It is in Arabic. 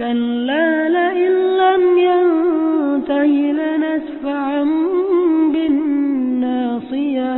كلا لئن لم ينته لنسفعا بالناصية.